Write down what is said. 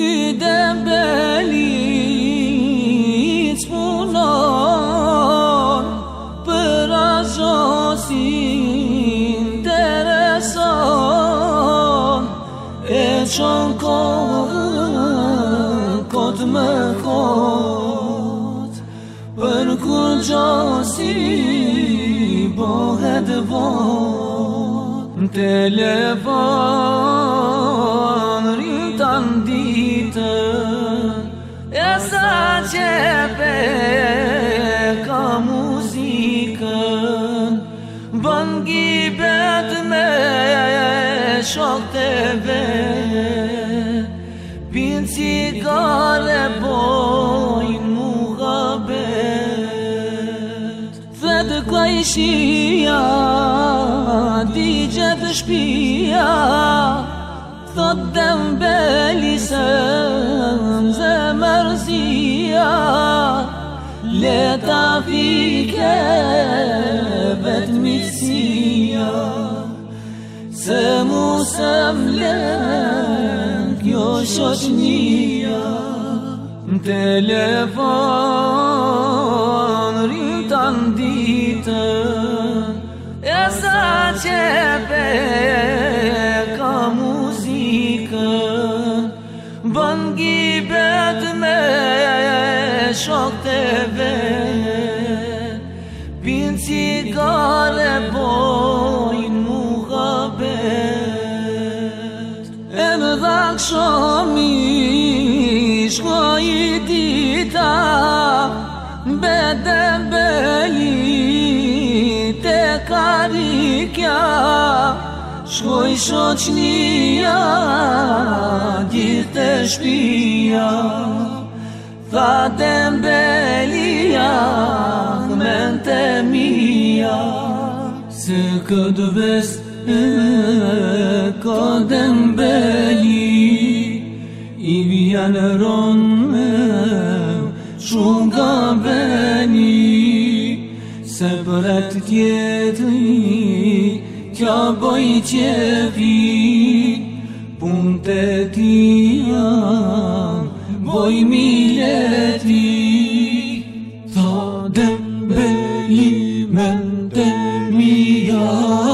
I mbeli Së punon Për asosin Të reson E qënë kohën Këtë me kohët Për kur gjosin Bohet vot Telefon qepe ka muzikën Bën gibet me shok te ve Pin cigare bojnë mu gabet Dhe të kua ishia, di gjithë shpia Thot dëmbeli se ta fike vetë misia Se mu se mlen kjo shoqnia Në telefon rita në ditë E sa që pe ka muzikë Bëngi betë me shok të vetë Shkodak shomi, shkod i dita Be dëmbeli, te karikja Shkod shoqnia, dit e shpija Fa dëmbeli, ja, me Se këtë vest, e, këtë dëmbeli jeneron Shumë beni, Se për e të tjetëri Kja bëj qepi Punë të tia Bëj mileti Tha